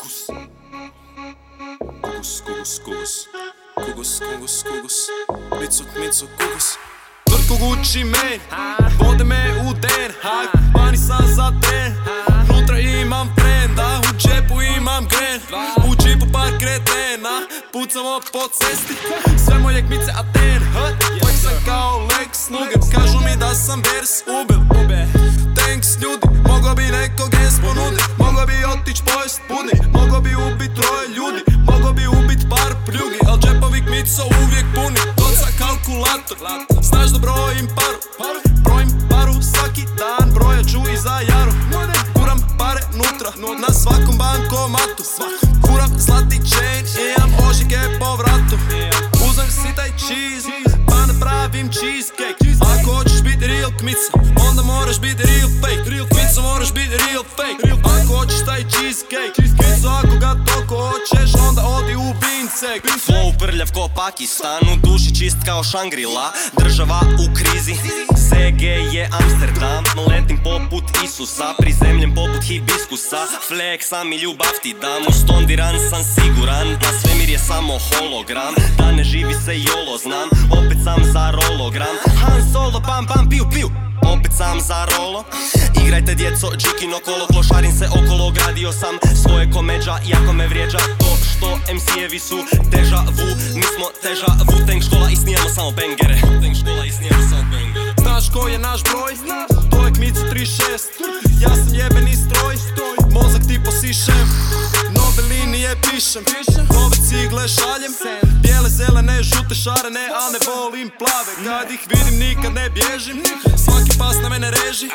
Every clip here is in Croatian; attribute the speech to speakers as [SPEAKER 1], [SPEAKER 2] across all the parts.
[SPEAKER 1] Kugus Kugus, kugus, kugus Kugus, kugus, kugus Micuk, micuk, kugus Tvrtko Gucci Mane Vode me u den. Pani sam za ten Nutra imam prenda U džepu imam gren. U džipu par kretena Pucamo po cesti. Sve moje kmice Aten. Sam kao Lex Luger. Kažu mi da sam vers Bi ubit troje ljudi Mogo bi ubit par pljugi Al džepovi kmico uvijek puni Toca kalkulator. Znaš da brojim paru Brojim paru svaki dan Broja ću i za jaru. Kuram pare nutra Na svakom bankomatu. Kuram zlati chain Imam ožike po vratu. Uzmem si taj cheese Pa napravim cheesecake. Ako hoćeš biti real kmica Onda moraš biti real fake. Real kmica moraš biti real fake ako ga hoćeš Onda odi u bincek.
[SPEAKER 2] Flow prljav ko Pakistan U duši čist kao Shangri-La. Država u krizi CG je Amsterdam. Letim poput Isusa Prizemljen poput hibiskusa. Flex sam i ljubav ti dam Ustondiran sam siguran Na svemir je samo hologram. Da ne živi se jolo znam Opet sam za rologram. Han Solo pam pam piju piju opet sam za rolo. Igrajte djeco, džikin okolo, klošarim se okolo Gradio sam svoje komeđa, jako me vrijeđa. To što MC-evi su deja vu Mi smo teža vu, tank škola i snijemo samo bengere Tank škola i snijemo samo bengere
[SPEAKER 1] Znaš ko je naš broj? To je Kmicu 36 Ja sam jebeni stroj. Mozak ti posišem. Nove linije pišem. Nove cigle šaljem žute, šarene A ne volim plave. Kad ih vidim nikad ne bježim. Svaki pas na mene reži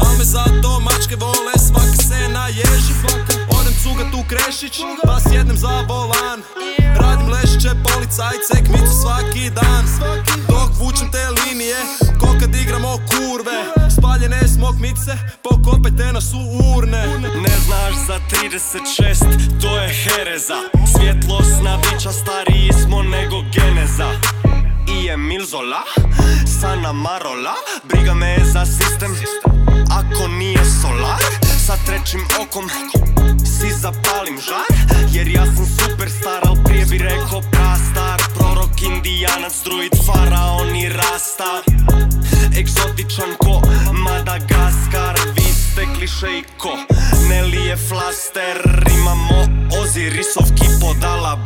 [SPEAKER 1] Al me zato mačke vole. Svaka se naježi. Odem cugat u krešić Pa sjednem za volan. Radim lešiće policajce Kmicu svaki dan. Dok vučem te linije Ko kad igramo kurve. Spaljene smo kmice Pokopajte nas u urne.
[SPEAKER 2] Ne znaš za 36, to je hereza. Svjetlosna bića stariji smo I Emil Zola, Sana Marola Briga me za sistem, ako nije solar Sa trećim okom si zapalim žar Jer ja sam superstar, al prije bi rekao prastar. Prorok, indijanac, druid, faraon i rasta Egzotičan ko Madagaskar Vi ste kliše i ko Nelly je flaster. Imamo Ozirisov kipo Dala